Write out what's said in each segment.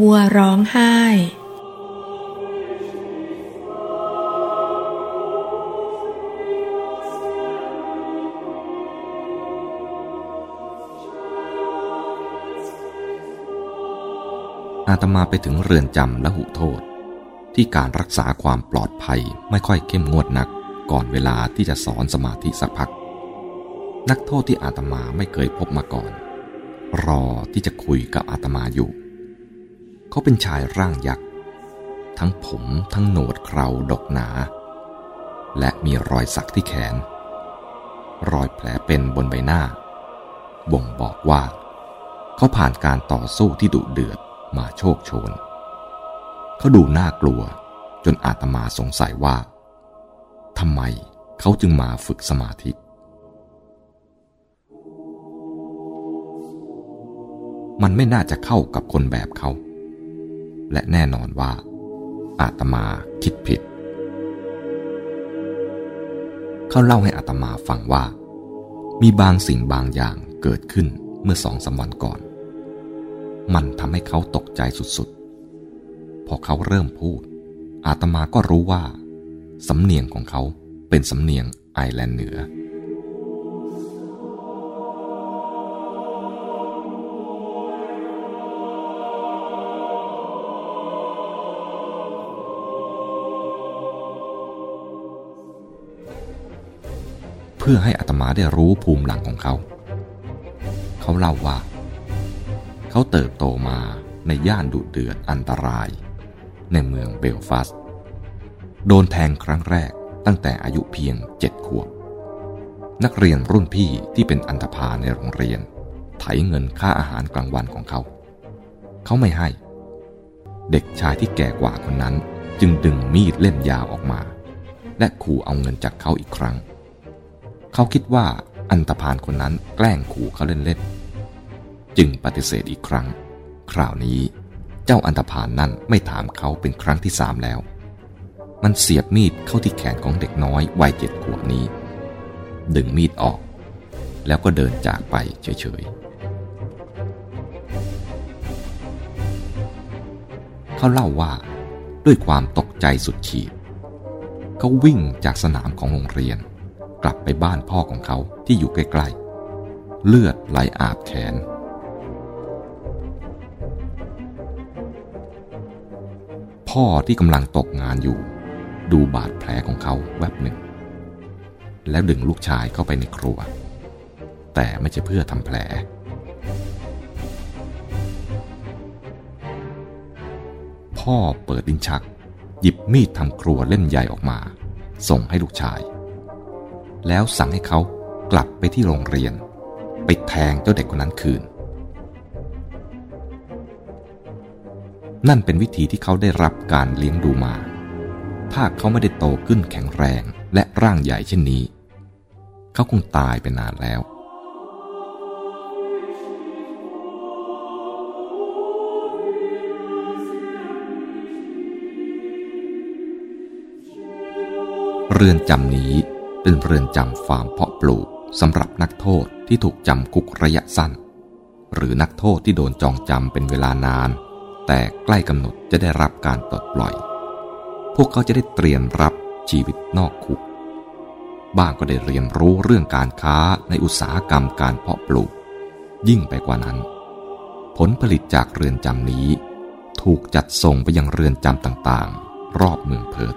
วัวร้องไห้ อาตมาไปถึงเรือนจำและหุโทษ ที่การรักษาความปลอดภัยไม่ค่อยเข้มงวดนักก่อนเวลาที่จะสอนสมาธิสักพัก นักโทษที่อาตมาไม่เคยพบมาก่อน รอที่จะคุยกับอาตมาอยู่ เขาเป็นชายร่างยักษ์ ทั้งผมทั้งโหนดเคราดกหนา และมีรอยสักที่แขน รอยแผลเป็นบนใบหน้า บ่งบอกว่า เขาผ่านการต่อสู้ที่ดุเดือดมาโชคโชน เขาดูน่ากลัวจนอาตมาสงสัยว่าทำไมเขาจึงมาฝึกสมาธิ มันไม่น่าจะเข้ากับคนแบบเขา และแน่นอนว่า อาตมาคิดผิด เขาเล่าให้อาตมาฟังว่า มีบางสิ่งบางอย่างเกิดขึ้นเมื่อสองสาวันก่อน มันทำให้เขาตกใจสุดๆ พอเขาเริ่มพูด อาตมาก็รู้ว่า สำเนียงของเขาเป็นสำเนียงไอแลนด์เหนือ พื่อให้อัตมาได้รู้ภูมิหลังของเขา เขาเล่าว่า เขาเติบโตมาในย่านดุเดือดอันตราย ในเมืองเบลฟาสต์โดนแทงครั้งแรกตั้งแต่อายุเพียงเจ็ดขวบ นักเรียนรุ่นพี่ที่เป็นอันธพาในโรงเรียน ไถเงินค่าอาหารกลางวันของเขา เขาไม่ให้ เด็กชายที่แก่กว่าคนนั้นจึงดึงมีดเล่มยาวออกมา และขู่เอาเงินจากเขาอีกครั้ง เขาคิดว่าอันธพาลคนนั้นแกล้งขู่เขาเล่นๆ จึงปฏิเสธอีกครั้ง คราวนี้เจ้าอันธพาลนั่นไม่ถามเขาเป็นครั้งที่สามแล้ว มันเสียบมีดเข้าที่แขนของเด็กน้อยวัยเจ็ดขวบนี้ ดึงมีดออก แล้วก็เดินจากไปเฉยๆ เขาเล่าว่าด้วยความตกใจสุดขีด เขาวิ่งจากสนามของโรงเรียน กลับไปบ้านพ่อของเขาที่อยู่ใกล้ๆ เลือดไหลอาบแขน พ่อที่กำลังตกงานอยู่ ดูบาดแผลของเขาแวบหนึ่ง แล้วดึงลูกชายเข้าไปในครัว แต่ไม่ใช่เพื่อทำแผล พ่อเปิดดินชัก หยิบมีดทำครัวเล่มใหญ่ออกมา ส่งให้ลูกชาย แล้วสั่งให้เขากลับไปที่โรงเรียน ไปแทงเจ้าเด็กคนนั้นคืน นั่นเป็นวิธีที่เขาได้รับการเลี้ยงดูมา ถ้าเขาไม่ได้โตขึ้นแข็งแรงและร่างใหญ่เช่นนี้ เขาคงตายไปนานแล้วเรือนจำนี้ เป็นเรือนจำฟาร์มเพาะปลูกสำหรับนักโทษที่ถูกจำคุกระยะสั้น หรือนักโทษที่โดนจองจำเป็นเวลานาน แต่ใกล้กำหนดจะได้รับการปลดปล่อย พวกเขาจะได้เตรียมรับชีวิตนอกคุก บ้างก็ได้เรียนรู้เรื่องการค้าในอุตสาหกรรมการเพาะปลูก ยิ่งไปกว่านั้น ผลผลิตจากเรือนจำนี้ ถูกจัดส่งไปยังเรือนจำต่างๆ รอบเมืองเพิร์ต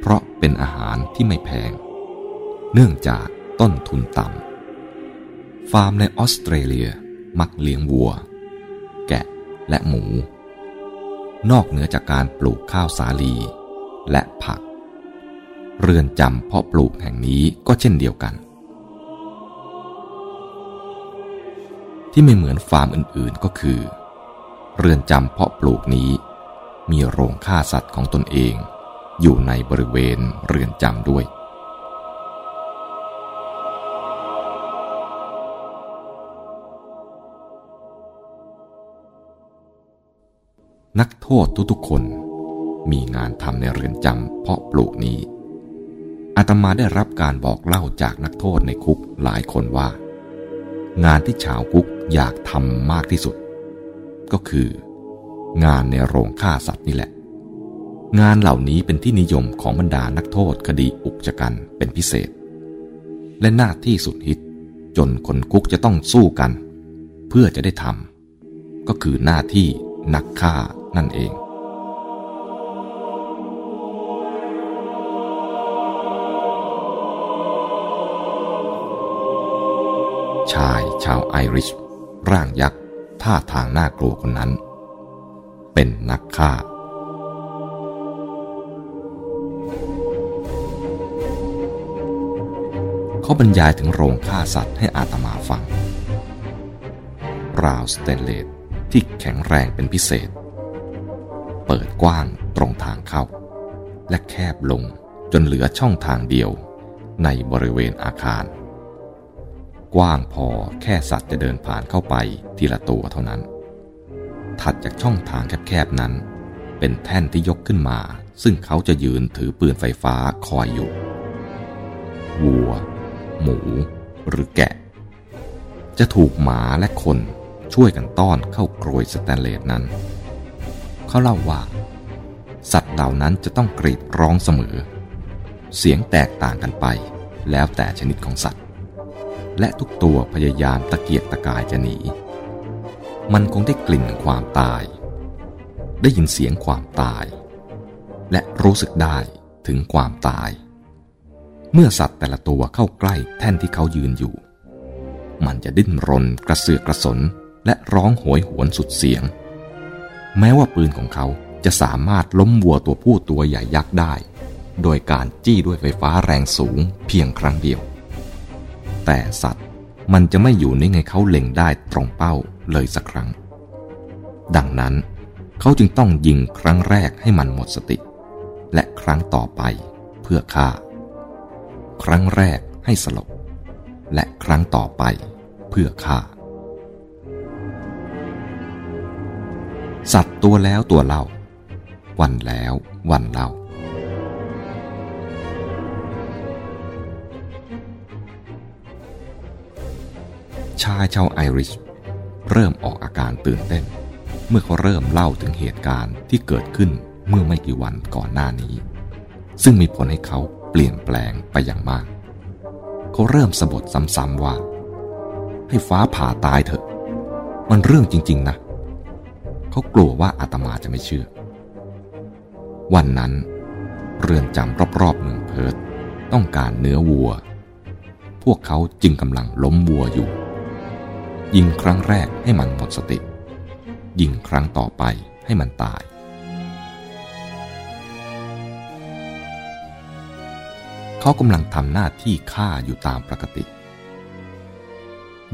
เพราะเป็นอาหารที่ไม่แพง เนื่องจากต้นทุนต่ำ ฟาร์มในออสเตรเลียมักเลี้ยงวัว แกะและหมู นอกเหนือจากการปลูกข้าวสาลีและผัก เรือนจำเพาะปลูกแห่งนี้ก็เช่นเดียวกัน ที่ไม่เหมือนฟาร์มอื่นๆก็คือ เรือนจำเพาะปลูกนี้ มีโรงฆ่าสัตว์ของตนเองอยู่ในบริเวณเรือนจำด้วย นักโทษทุกๆคน มีงานทำในเรือนจำเพาะปลูกนี้ อาตมาได้รับการบอกเล่าจากนักโทษในคุกหลายคนว่า งานที่ชาวคุกอยากทำมากที่สุด ก็คือ งานในโรงฆ่าสัตว์นี่แหละ งานเหล่านี้เป็นที่นิยมของบรรดานักโทษคดีอุกชะกันเป็นพิเศษ และหน้าที่สุดฮิตจนคนคุกจะต้องสู้กัน เพื่อจะได้ทำก็คือหน้าที่นักฆ่า นั่นเอง ชายชาวไอริช ร่างยักษ์ ท่าทางน่ากลัวคนนั้น เป็นนักฆ่าเขาบรรยายถึงโรงฆ่าสัตว์ให้อาตมาฟัง ราวสเตนเลสที่แข็งแรงเป็นพิเศษ เปิดกว้างตรงทางเข้า และแคบลงจนเหลือช่องทางเดียวในบริเวณอาคาร กว้างพอแค่สัตว์จะเดินผ่านเข้าไปทีละตัวเท่านั้น ถัดจากช่องทางแคบๆนั้น เป็นแท่นที่ยกขึ้นมา ซึ่งเขาจะยืนถือปืนไฟฟ้าคอยอยู่ วัว หมู หรือแกะ จะถูกหมาและคนช่วยกันต้อนเข้ากรวยสแตนเลสนั้น เขาเล่าว่า สัตว์เหล่านั้นจะต้องกรีดร้องเสมอ เสียงแตกต่างกันไป แล้วแต่ชนิดของสัตว์ และทุกตัวพยายามตะเกียกตะกายจะหนี มันคงได้กลิ่นความตาย ได้ยินเสียงความตาย และรู้สึกได้ถึงความตาย เมื่อสัตว์แต่ละตัวเข้าใกล้แท่นที่เขายืนอยู่ มันจะดิ้นรนกระเสือกกระสนและร้องโหยหวนสุดเสียง แม้ว่าปืนของเขาจะสามารถล้มวัวตัวผู้ตัวใหญ่ยักษ์ได้ โดยการจี้ด้วยไฟฟ้าแรงสูงเพียงครั้งเดียว แต่สัตว์มันจะไม่อยู่นิ่งให้เขาเล็งได้ตรงเป้าเลยสักครั้ง ดังนั้นเขาจึงต้องยิงครั้งแรกให้มันหมดสติ และครั้งต่อไปเพื่อฆ่า ครั้งแรกให้สลบ และครั้งต่อไปเพื่อฆ่า สัตว์ตัวแล้วตัวเล่า วันแล้ววันเล่า ชายชาวไอริช เริ่มออกอาการตื่นเต้น เมื่อเขาเริ่มเล่าถึงเหตุการณ์ที่เกิดขึ้นเมื่อไม่กี่วันก่อนหน้านี้ ซึ่งมีผลให้เขาเปลี่ยนแปลงไปอย่างมาก เขาเริ่มสะบดซ้ำๆว่า ให้ฟ้าผ่าตายเถอะ มันเรื่องจริง ๆ นะ เขากลัวว่าอาตมาจะไม่เชื่อ วันนั้น เรือนจำรอบๆเมืองเพิร์ตต้องการเนื้อวัว พวกเขาจึงกำลังล้มวัวอยู่ ยิงครั้งแรกให้มันหมดสติ ยิงครั้งต่อไปให้มันตาย เขากำลังทำหน้าที่ฆ่าอยู่ตามปกติ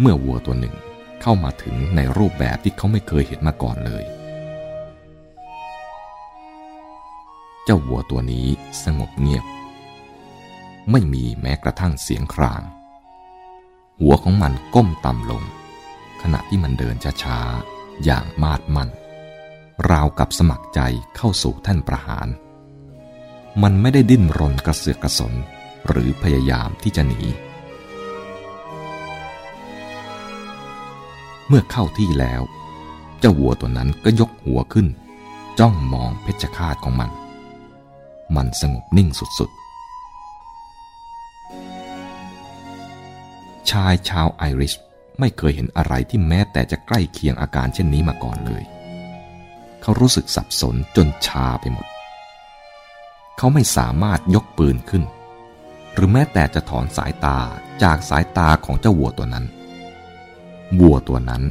เมื่อวัวตัวหนึ่ง เข้ามาถึงในรูปแบบที่เขาไม่เคยเห็นมาก่อนเลย เจ้าวัวตัวนี้สงบเงียบ ไม่มีแม้กระทั่งเสียงคราง หัวของมันก้มต่ำลง ขณะที่มันเดินช้าๆอย่างมาดมันราวกับสมัครใจเข้าสู่แท่นประหาร มันไม่ได้ดิ้นรนกระเสือกกระสนหรือพยายามที่จะหนี มื่อเข้าที่แล้ว เจ้าวัวตัวนั้นก็ยกหัวขึ้น จ้องมองเพชฌฆาตของมัน มันสงบนิ่งสุดๆ ชายชาวไอริชไม่เคยเห็นอะไรที่แม้แต่จะใกล้เคียงอาการเช่นนี้มาก่อนเลย เขารู้สึกสับสนจนชาไปหมด เขาไม่สามารถยกปืนขึ้น หรือแม้แต่จะถอนสายตาจากสายตาของเจ้าวัวตัวนั้น วัวตัวนั้น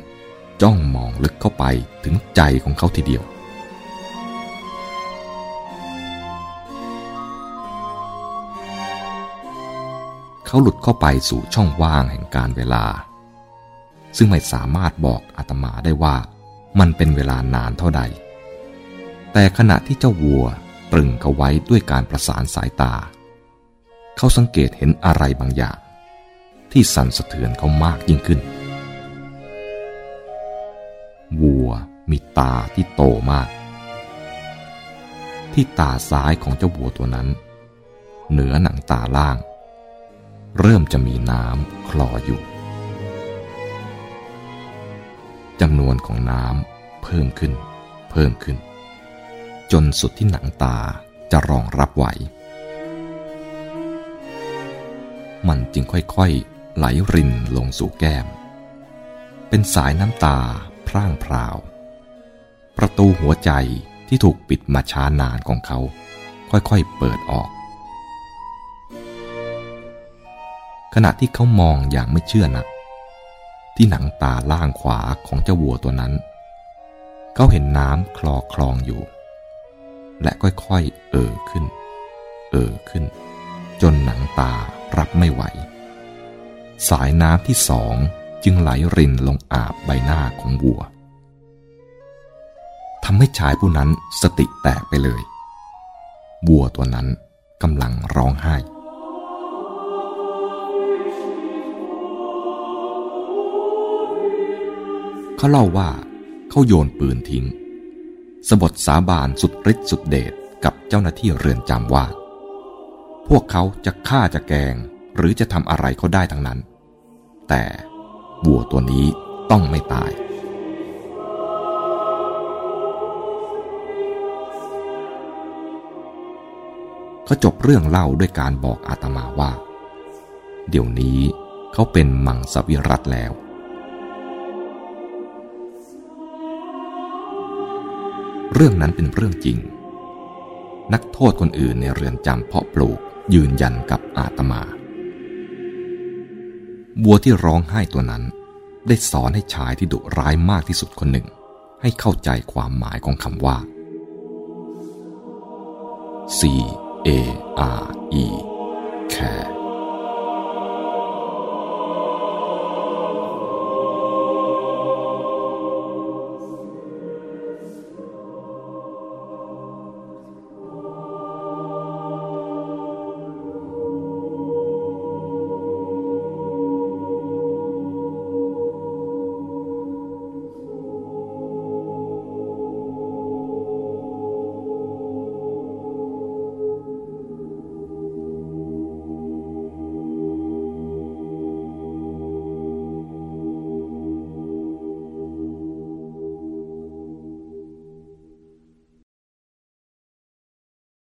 จ้องมองลึกเข้าไปถึงใจของเขาทีเดียว เขาหลุดเข้าไปสู่ช่องว่างแห่งการเวลา ซึ่งไม่สามารถบอกอาตมาได้ว่ามันเป็นเวลานานเท่าใด แต่ขณะที่เจ้าวัวตรึงเขาไว้ด้วยการประสานสายตา เขาสังเกตเห็นอะไรบางอย่าง ที่สั่นสะเทือนเขามากยิ่งขึ้น วัวมีตาที่โตมาก ที่ตาซ้ายของเจ้าวัวตัวนั้น เหนือหนังตาล่าง เริ่มจะมีน้ำคลออยู่จำนวนของน้ำเพิ่มขึ้น เพิ่มขึ้น จนสุดที่หนังตาจะรองรับไหว มันจึงค่อยๆ ไหลรินลงสู่แก้ม เป็นสายน้ำตา พร่างพราว ประตูหัวใจที่ถูกปิดมาช้านานของเขา ค่อยๆเปิดออก ขณะที่เขามองอย่างไม่เชื่อนัก ที่หนังตาล่างขวาของเจ้าวัวตัวนั้น เขาเห็นน้ำคลอคลองอยู่ และค่อยๆเอ่อขึ้น เอ่อขึ้น จนหนังตารับไม่ไหว สายน้ำที่สอง จึงไหลรินลงอาบใบหน้าของวัวทำให้ชายผู้นั้นสติแตกไปเลย วัวตัวนั้นกำลังร้องไห้ เขาเล่าว่าเขาโยนปืนทิ้ง สบทสาบานสุดฤทธิ์สุดเดชกับเจ้าหน้าที่เรือนจำว่า พวกเขาจะฆ่าจะแกงหรือจะทำอะไรเขาได้ทั้งนั้น แต่ วัวตัวนี้ต้องไม่ตาย เขาจบเรื่องเล่าด้วยการบอกอาตมาว่า เดี๋ยวนี้เขาเป็นมังสวิรัตแล้วเรื่องนั้นเป็นเรื่องจริง นักโทษคนอื่นในเรือนจำเพาะปลูกยืนยันกับอาตมา วัวที่ร้องไห้ตัวนั้น ได้สอนให้ชายที่ดุร้ายมากที่สุดคนหนึ่ง ให้เข้าใจความหมายของคำว่า C A R E care